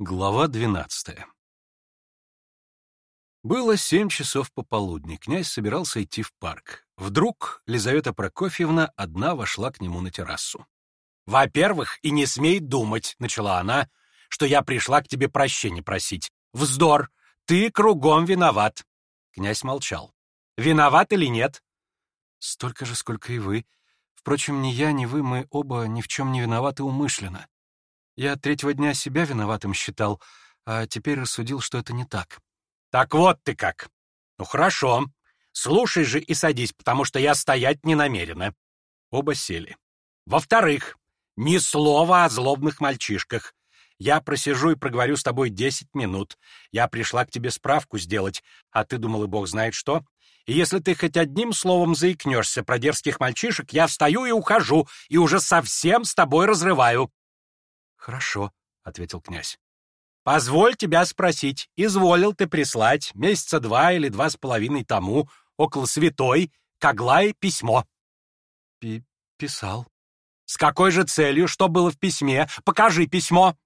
Глава 12 Было семь часов пополудни. Князь собирался идти в парк. Вдруг Лизавета Прокофьевна одна вошла к нему на террасу. «Во-первых, и не смей думать», — начала она, — «что я пришла к тебе прощения просить. Вздор! Ты кругом виноват!» Князь молчал. «Виноват или нет?» «Столько же, сколько и вы. Впрочем, ни я, ни вы, мы оба ни в чем не виноваты умышленно», я третьего дня себя виноватым считал, а теперь рассудил, что это не так. Так вот ты как. Ну хорошо. Слушай же и садись, потому что я стоять не намерена. Оба сели. Во-вторых, ни слова о злобных мальчишках. Я просижу и проговорю с тобой десять минут. Я пришла к тебе справку сделать, а ты думал и бог знает что. И если ты хоть одним словом заикнешься про дерзких мальчишек, я встаю и ухожу, и уже совсем с тобой разрываю. «Хорошо», — ответил князь. «Позволь тебя спросить, изволил ты прислать месяца два или два с половиной тому около святой Коглай письмо?» П «Писал». «С какой же целью? Что было в письме? Покажи письмо!»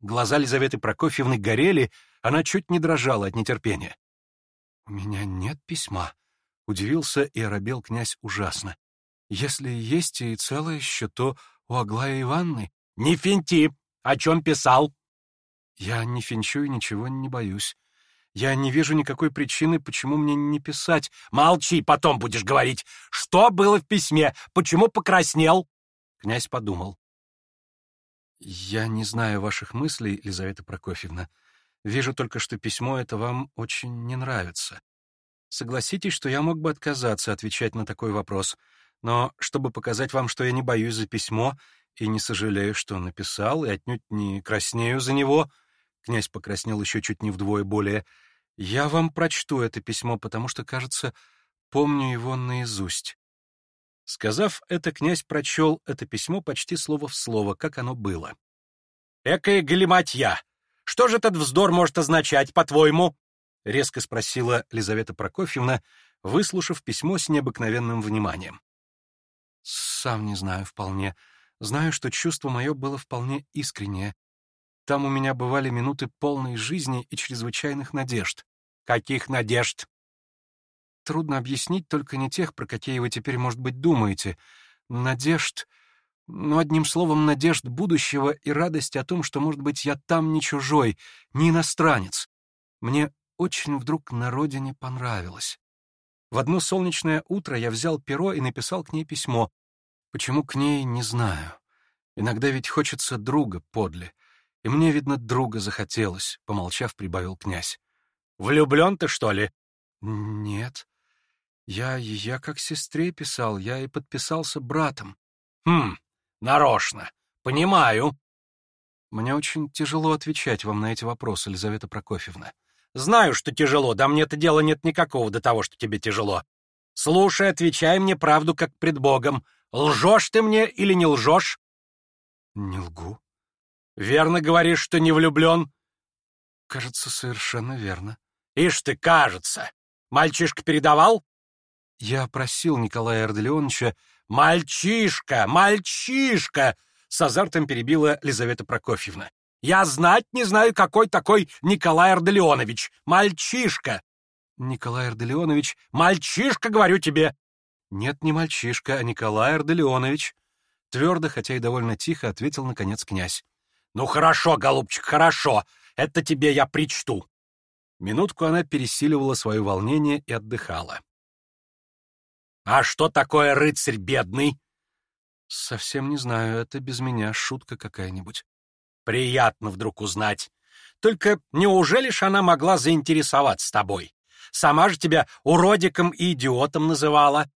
Глаза Лизаветы Прокофьевны горели, она чуть не дрожала от нетерпения. «У меня нет письма», — удивился и оробел князь ужасно. «Если есть и целое еще, то у Аглаи Ивановны не финти, о чем писал?» «Я не финчу и ничего не боюсь. Я не вижу никакой причины, почему мне не писать. Молчи, потом будешь говорить. Что было в письме? Почему покраснел?» Князь подумал. «Я не знаю ваших мыслей, Елизавета Прокофьевна. Вижу только, что письмо это вам очень не нравится. Согласитесь, что я мог бы отказаться отвечать на такой вопрос, но чтобы показать вам, что я не боюсь за письмо, — и не сожалею, что написал, и отнюдь не краснею за него». Князь покраснел еще чуть не вдвое более. «Я вам прочту это письмо, потому что, кажется, помню его наизусть». Сказав это, князь прочел это письмо почти слово в слово, как оно было. «Экая галиматья! Что же этот вздор может означать, по-твоему?» — резко спросила Лизавета Прокофьевна, выслушав письмо с необыкновенным вниманием. «Сам не знаю вполне», Знаю, что чувство мое было вполне искреннее. Там у меня бывали минуты полной жизни и чрезвычайных надежд. Каких надежд? Трудно объяснить, только не тех, про какие вы теперь, может быть, думаете. Надежд... Ну, одним словом, надежд будущего и радость о том, что, может быть, я там не чужой, не иностранец. Мне очень вдруг на родине понравилось. В одно солнечное утро я взял перо и написал к ней письмо, Почему к ней, не знаю. Иногда ведь хочется друга подле. И мне, видно, друга захотелось, — помолчав, прибавил князь. — Влюблен ты, что ли? — Нет. Я, я как сестре писал, я и подписался братом. — Хм, нарочно. Понимаю. — Мне очень тяжело отвечать вам на эти вопросы, Елизавета Прокофьевна. — Знаю, что тяжело, да мне это дела нет никакого до того, что тебе тяжело. Слушай, отвечай мне правду, как пред Богом. — Лжешь ты мне или не лжешь?» «Не лгу». «Верно говоришь, что не влюблен?» «Кажется, совершенно верно». «Ишь ты, кажется! Мальчишка передавал?» Я просил Николая Арделеоновича «Мальчишка! Мальчишка!» С азартом перебила Лизавета Прокофьевна. «Я знать не знаю, какой такой Николай Арделеонович! Мальчишка!» «Николай Арделеонович, мальчишка, говорю тебе! «Нет, не мальчишка, а Николай Арделеонович!» Твердо, хотя и довольно тихо, ответил, наконец, князь. «Ну хорошо, голубчик, хорошо! Это тебе я причту!» Минутку она пересиливала свое волнение и отдыхала. «А что такое рыцарь бедный?» «Совсем не знаю, это без меня шутка какая-нибудь». «Приятно вдруг узнать. Только неужели ж она могла заинтересоваться тобой? Сама же тебя уродиком и идиотом называла.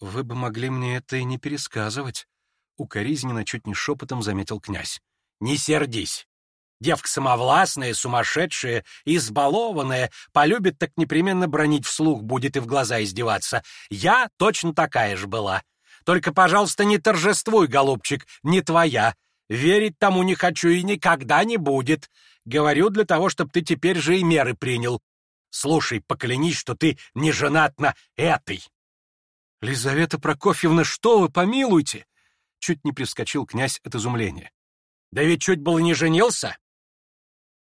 «Вы бы могли мне это и не пересказывать», — укоризненно чуть не шепотом заметил князь. «Не сердись! Девка самовластная, сумасшедшая, избалованная, полюбит так непременно бронить вслух будет и в глаза издеваться. Я точно такая же была. Только, пожалуйста, не торжествуй, голубчик, не твоя. Верить тому не хочу и никогда не будет. Говорю для того, чтобы ты теперь же и меры принял. Слушай, поклянись, что ты не женат на этой. «Лизавета Прокофьевна, что вы, помилуйте!» Чуть не прискочил князь от изумления. «Да ведь чуть было не женился!»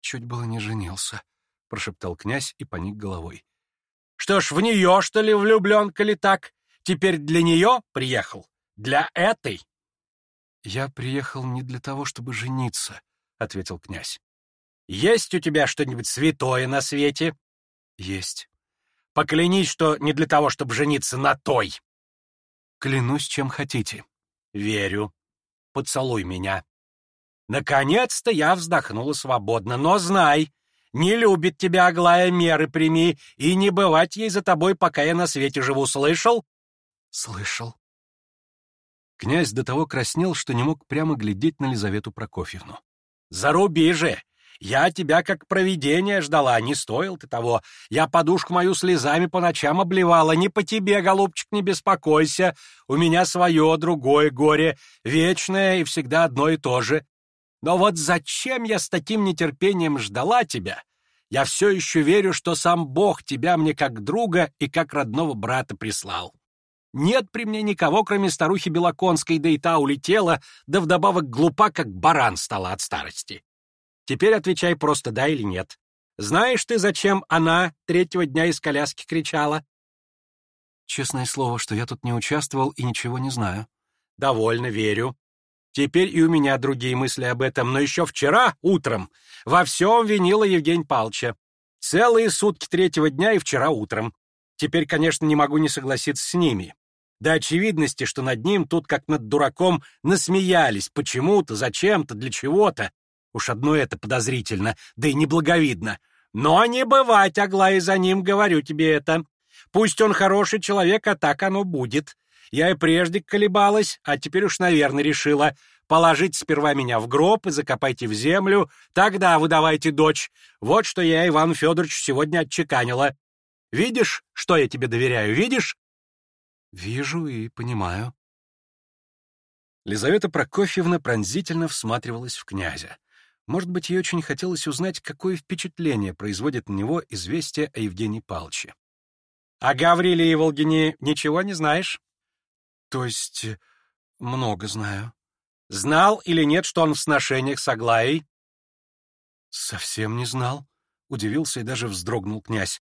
«Чуть было не женился», — прошептал князь и поник головой. «Что ж, в нее, что ли, влюблен, ли так? Теперь для нее приехал? Для этой?» «Я приехал не для того, чтобы жениться», — ответил князь. «Есть у тебя что-нибудь святое на свете?» «Есть». Поклянись, что не для того, чтобы жениться на той. Клянусь, чем хотите. Верю. Поцелуй меня. Наконец-то я вздохнула свободно, но знай, не любит тебя Аглая, меры прими, и не бывать ей за тобой, пока я на свете живу, слышал? Слышал. Князь до того краснел, что не мог прямо глядеть на Лизавету Прокофьевну. «Заруби же! Я тебя как провидение ждала, не стоил ты того. Я подушку мою слезами по ночам обливала. Не по тебе, голубчик, не беспокойся. У меня свое, другое горе, вечное и всегда одно и то же. Но вот зачем я с таким нетерпением ждала тебя? Я все еще верю, что сам Бог тебя мне как друга и как родного брата прислал. Нет при мне никого, кроме старухи Белоконской, да и та улетела, да вдобавок глупа, как баран стала от старости. Теперь отвечай просто да или нет. Знаешь ты, зачем она третьего дня из коляски кричала? Честное слово, что я тут не участвовал и ничего не знаю. Довольно верю. Теперь и у меня другие мысли об этом, но еще вчера утром во всем винила Евгений Палча. Целые сутки третьего дня и вчера утром. Теперь, конечно, не могу не согласиться с ними. До очевидности, что над ним тут, как над дураком, насмеялись почему-то, зачем-то, для чего-то, Уж одно это подозрительно, да и неблаговидно. Но не бывать, Аглая, за ним говорю тебе это. Пусть он хороший человек, а так оно будет. Я и прежде колебалась, а теперь уж, наверное, решила. Положить сперва меня в гроб и закопайте в землю, тогда выдавайте дочь. Вот что я, Иван Федорович, сегодня отчеканила. Видишь, что я тебе доверяю, видишь? Вижу и понимаю. Лизавета Прокофьевна пронзительно всматривалась в князя. Может быть, ей очень хотелось узнать, какое впечатление производит на него известие о Евгении Палчи. «О Гавриле Еволгине ничего не знаешь?» «То есть э, много знаю». «Знал или нет, что он в сношениях с Аглаей?» «Совсем не знал», — удивился и даже вздрогнул князь.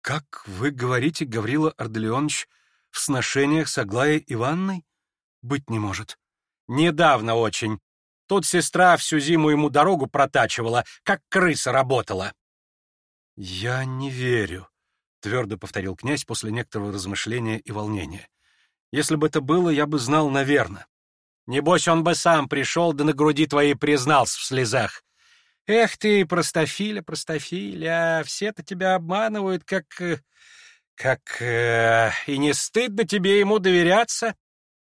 «Как вы говорите, Гаврила Арделеонович, в сношениях с Аглаей Ивановной? Быть не может». «Недавно очень. Тут сестра всю зиму ему дорогу протачивала, как крыса работала. «Я не верю», — твердо повторил князь после некоторого размышления и волнения. «Если бы это было, я бы знал, наверное. Небось, он бы сам пришел, да на груди твоей признался в слезах. Эх ты, простофиля, простофиля, все-то тебя обманывают, как... Э, как... Э, и не стыдно тебе ему доверяться?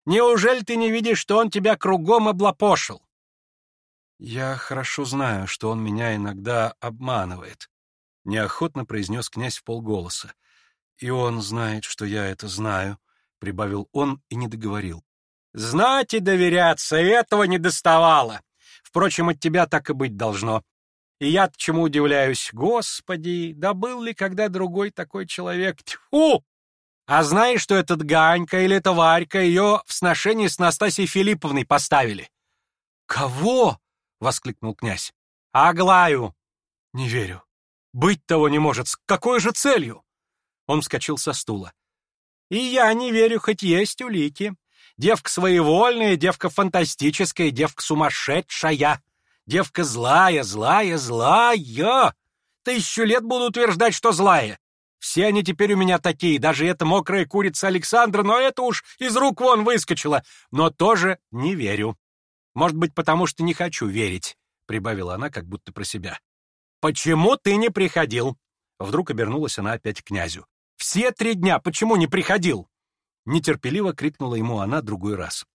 Неужели ты не видишь, что он тебя кругом облапошил?» Я хорошо знаю, что он меня иногда обманывает, — неохотно произнес князь в полголоса. И он знает, что я это знаю, — прибавил он и не договорил. Знать и доверяться, этого не доставало. Впрочем, от тебя так и быть должно. И я чему удивляюсь, господи, да был ли когда другой такой человек? Тьфу! А знаешь, что этот Ганька или эта Варька ее в сношении с Настасьей Филипповной поставили? Кого? — воскликнул князь. «Аглаю!» «Не верю. Быть того не может. С какой же целью?» Он вскочил со стула. «И я не верю, хоть есть улики. Девка своевольная, девка фантастическая, девка сумасшедшая, девка злая, злая, злая. Тысячу лет буду утверждать, что злая. Все они теперь у меня такие, даже эта мокрая курица Александра, но это уж из рук вон выскочила. Но тоже не верю. Может быть, потому что не хочу верить», — прибавила она как будто про себя. «Почему ты не приходил?» Вдруг обернулась она опять к князю. «Все три дня! Почему не приходил?» Нетерпеливо крикнула ему она другой раз.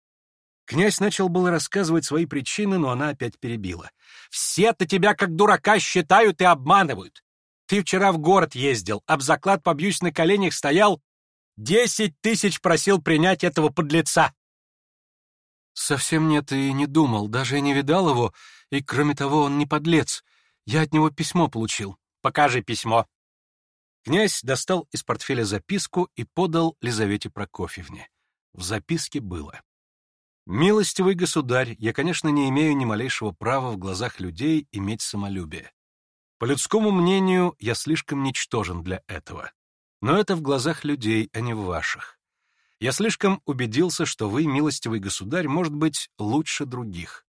Князь начал было рассказывать свои причины, но она опять перебила. «Все-то тебя как дурака считают и обманывают. Ты вчера в город ездил, об заклад побьюсь на коленях стоял. Десять тысяч просил принять этого подлеца. Совсем нет и не думал, даже и не видал его, и кроме того, он не подлец. Я от него письмо получил. Покажи письмо. Князь достал из портфеля записку и подал Лизавете Прокофьевне. В записке было. «Милостивый государь, я, конечно, не имею ни малейшего права в глазах людей иметь самолюбие. По людскому мнению, я слишком ничтожен для этого. Но это в глазах людей, а не в ваших. Я слишком убедился, что вы, милостивый государь, может быть, лучше других.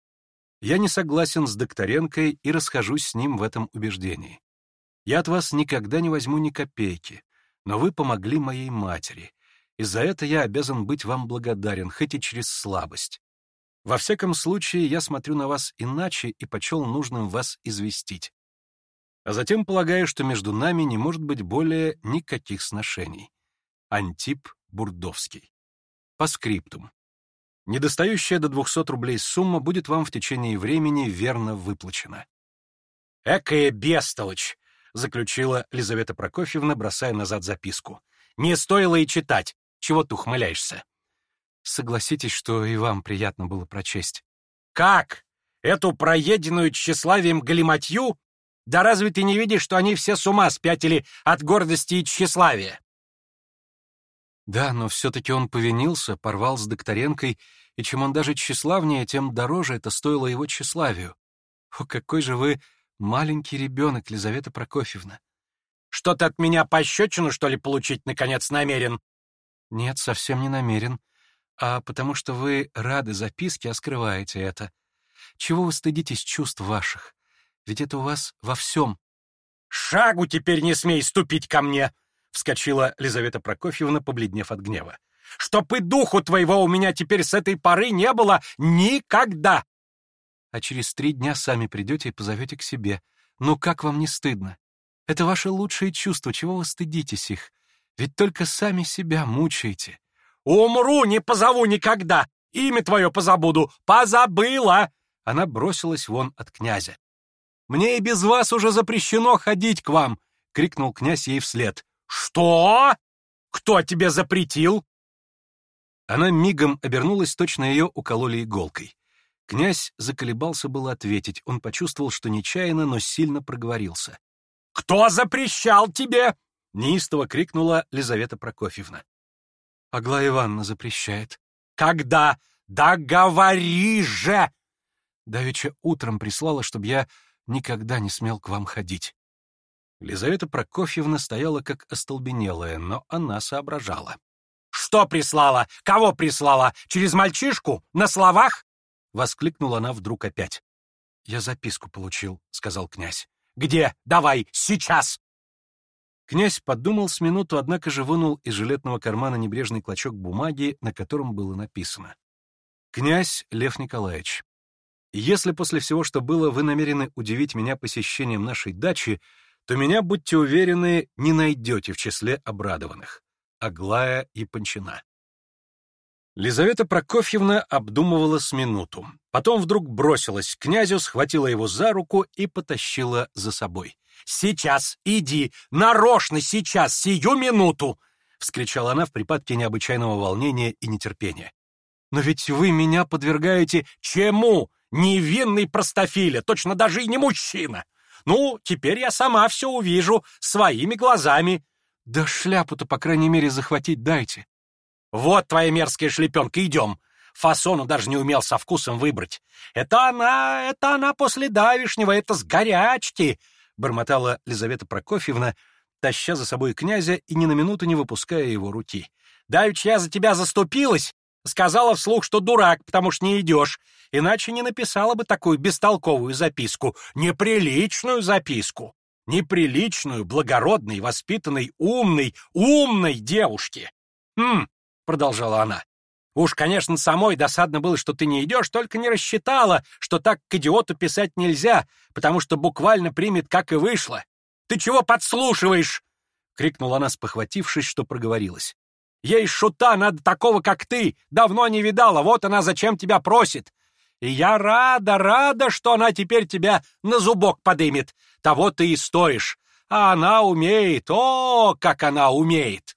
Я не согласен с Докторенкой и расхожусь с ним в этом убеждении. Я от вас никогда не возьму ни копейки, но вы помогли моей матери, и за это я обязан быть вам благодарен, хоть и через слабость. Во всяком случае, я смотрю на вас иначе и почел нужным вас известить. А затем полагаю, что между нами не может быть более никаких сношений. Антип Бурдовский. По скриптум. Недостающая до 200 рублей сумма будет вам в течение времени верно выплачена. «Экая бестолочь!» — заключила Лизавета Прокофьевна, бросая назад записку. «Не стоило и читать. Чего ты ухмыляешься?» «Согласитесь, что и вам приятно было прочесть». «Как? Эту проеденную тщеславием галиматью? Да разве ты не видишь, что они все с ума спятили от гордости и тщеславия?» Да, но все-таки он повинился, порвал с Докторенкой, и чем он даже тщеславнее, тем дороже это стоило его тщеславию. О, какой же вы маленький ребенок, Лизавета Прокофьевна! Что ты от меня пощечину, что ли, получить, наконец, намерен? Нет, совсем не намерен. А потому что вы рады записке, а скрываете это. Чего вы стыдитесь чувств ваших? Ведь это у вас во всем. Шагу теперь не смей ступить ко мне! — вскочила Лизавета Прокофьевна, побледнев от гнева. «Чтоб и духу твоего у меня теперь с этой поры не было никогда!» «А через три дня сами придете и позовете к себе. Ну как вам не стыдно? Это ваши лучшие чувства, чего вы стыдитесь их? Ведь только сами себя мучаете». «Умру, не позову никогда! Имя твое позабуду! Позабыла!» Она бросилась вон от князя. «Мне и без вас уже запрещено ходить к вам!» — крикнул князь ей вслед. «Что? Кто тебе запретил?» Она мигом обернулась, точно ее укололи иголкой. Князь заколебался было ответить. Он почувствовал, что нечаянно, но сильно проговорился. «Кто запрещал тебе?» — неистово крикнула Лизавета Прокофьевна. «Аглая Ивановна запрещает». «Когда? Да говори же!» Давеча утром прислала, чтобы я никогда не смел к вам ходить. Лизавета Прокофьевна стояла как остолбенелая, но она соображала. «Что прислала? Кого прислала? Через мальчишку? На словах?» Воскликнула она вдруг опять. «Я записку получил», — сказал князь. «Где? Давай, сейчас!» Князь подумал с минуту, однако же вынул из жилетного кармана небрежный клочок бумаги, на котором было написано. «Князь Лев Николаевич, если после всего, что было, вы намерены удивить меня посещением нашей дачи, то меня, будьте уверены, не найдете в числе обрадованных. Аглая и Панчина. Лизавета Прокофьевна обдумывала с минуту. Потом вдруг бросилась к князю, схватила его за руку и потащила за собой. «Сейчас! Иди! Нарочно сейчас! Сию минуту!» — вскричала она в припадке необычайного волнения и нетерпения. «Но ведь вы меня подвергаете чему? Невинный простофиля, точно даже и не мужчина!» Ну, теперь я сама все увижу своими глазами. Да шляпу-то, по крайней мере, захватить дайте. Вот твоя мерзкая шлепенка, идем. Фасону даже не умел со вкусом выбрать. Это она, это она после давишнего, это с горячки, бормотала Лизавета Прокофьевна, таща за собой князя и ни на минуту не выпуская его руки. «Давич, я за тебя заступилась!» Сказала вслух, что дурак, потому что не идешь иначе не написала бы такую бестолковую записку, неприличную записку. Неприличную, благородной, воспитанной, умной, умной девушке. «Хм», — продолжала она, — «уж, конечно, самой досадно было, что ты не идешь, только не рассчитала, что так к идиоту писать нельзя, потому что буквально примет, как и вышло. Ты чего подслушиваешь?» — крикнула она, спохватившись, что проговорилась. Ей шута надо такого, как ты. Давно не видала, вот она зачем тебя просит. Я рада, рада, что она теперь тебя на зубок подымет. Того ты и стоишь. А она умеет, о, как она умеет!»